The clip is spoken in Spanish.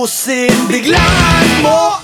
Tusen biglang mo